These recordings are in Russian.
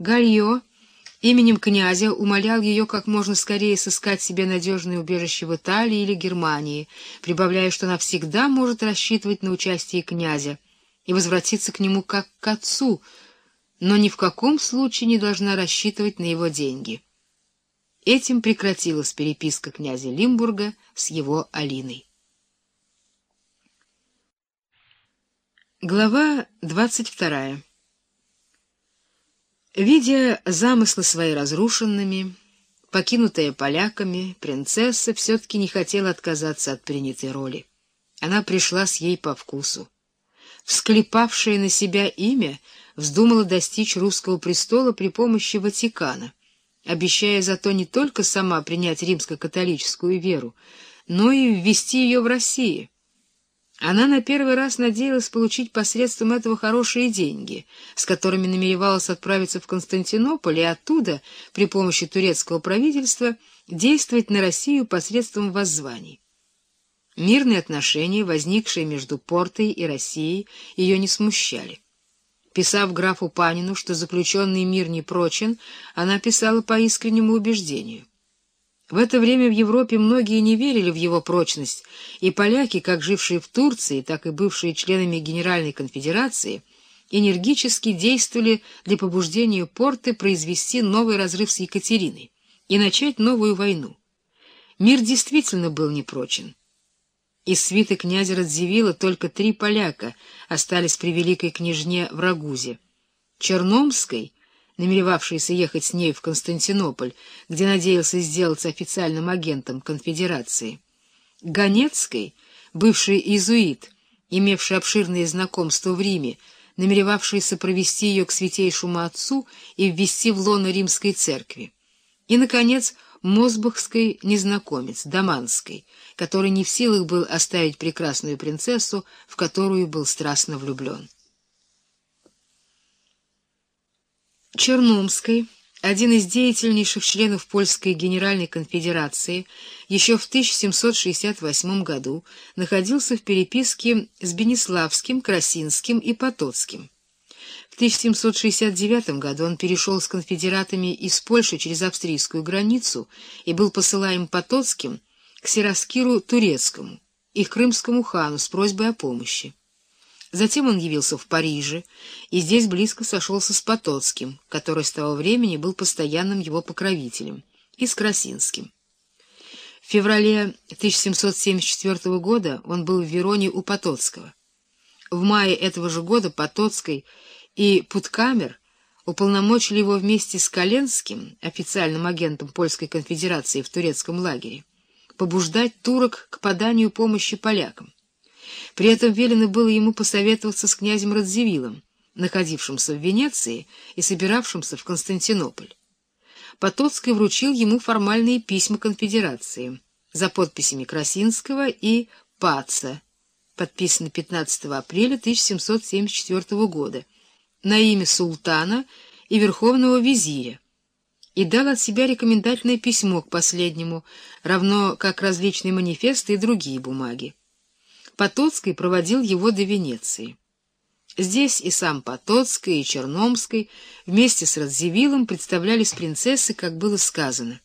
Гальо именем князя умолял ее как можно скорее сыскать себе надежное убежище в Италии или Германии, прибавляя, что она всегда может рассчитывать на участие князя и возвратиться к нему как к отцу, но ни в каком случае не должна рассчитывать на его деньги. Этим прекратилась переписка князя Лимбурга с его Алиной. Глава двадцать вторая Видя замыслы свои разрушенными, покинутая поляками, принцесса все-таки не хотела отказаться от принятой роли. Она пришла с ей по вкусу. Всклепавшая на себя имя, вздумала достичь русского престола при помощи Ватикана, обещая зато не только сама принять римско-католическую веру, но и ввести ее в Россию. Она на первый раз надеялась получить посредством этого хорошие деньги, с которыми намеревалась отправиться в Константинополь и оттуда, при помощи турецкого правительства, действовать на Россию посредством воззваний. Мирные отношения, возникшие между Портой и Россией, ее не смущали. Писав графу Панину, что заключенный мир не прочен, она писала по искреннему убеждению. В это время в Европе многие не верили в его прочность, и поляки, как жившие в Турции, так и бывшие членами Генеральной конфедерации, энергически действовали для побуждения Порты произвести новый разрыв с Екатериной и начать новую войну. Мир действительно был непрочен. Из свиты князя Радзивилла только три поляка остались при великой княжне в Рагузе. Черномской — намеревавшийся ехать с ней в Константинополь, где надеялся сделаться официальным агентом конфедерации. Ганецкой, бывший иезуит, имевший обширные знакомства в Риме, намеревавшийся провести ее к святейшему отцу и ввести в лоно римской церкви. И, наконец, Мосбахской незнакомец, Даманской, который не в силах был оставить прекрасную принцессу, в которую был страстно влюблен. Черномской, один из деятельнейших членов Польской Генеральной конфедерации, еще в 1768 году находился в переписке с Бенеславским, Красинским и Потоцким. В 1769 году он перешел с конфедератами из Польши через австрийскую границу и был посылаем Потоцким к Сираскиру Турецкому и крымскому хану с просьбой о помощи. Затем он явился в Париже и здесь близко сошелся с Потоцким, который с того времени был постоянным его покровителем, и с Красинским. В феврале 1774 года он был в Вероне у Потоцкого. В мае этого же года Потоцкий и Путкамер уполномочили его вместе с Коленским, официальным агентом Польской конфедерации в турецком лагере, побуждать турок к поданию помощи полякам. При этом велено было ему посоветоваться с князем Радзивиллом, находившимся в Венеции и собиравшимся в Константинополь. Потоцкий вручил ему формальные письма конфедерации за подписями Красинского и Паца, подписаны 15 апреля 1774 года, на имя султана и верховного визиря, и дал от себя рекомендательное письмо к последнему, равно как различные манифесты и другие бумаги. Потоцкий проводил его до Венеции. Здесь и сам Потоцкий, и Черномский вместе с Радзивиллом представлялись принцессы, как было сказано.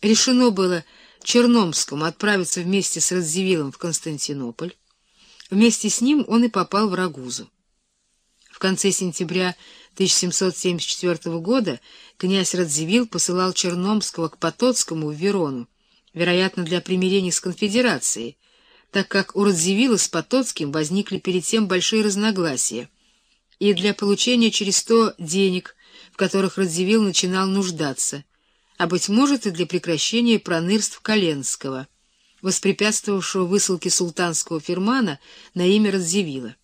Решено было Черномскому отправиться вместе с Радзивиллом в Константинополь. Вместе с ним он и попал в Рагузу. В конце сентября 1774 года князь Радзивилл посылал Черномского к Потоцкому в Верону, вероятно, для примирения с конфедерацией, так как у Радзивилла с Потоцким возникли перед тем большие разногласия, и для получения через то денег, в которых Радзивилл начинал нуждаться, а, быть может, и для прекращения пронырств Коленского, воспрепятствовавшего высылке султанского фирмана на имя Радзивилла.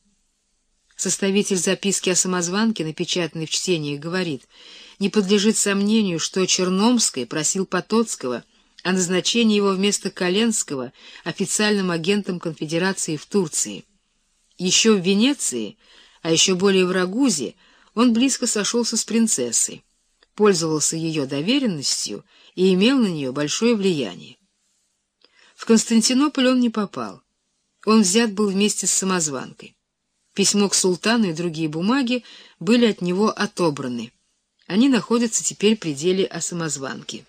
Составитель записки о самозванке, напечатанной в чтении, говорит, не подлежит сомнению, что Черномский просил Потоцкого — о назначении его вместо Коленского официальным агентом конфедерации в Турции. Еще в Венеции, а еще более в Рагузе, он близко сошелся с принцессой, пользовался ее доверенностью и имел на нее большое влияние. В Константинополь он не попал. Он взят был вместе с самозванкой. Письмо к султану и другие бумаги были от него отобраны. Они находятся теперь в пределе о самозванке.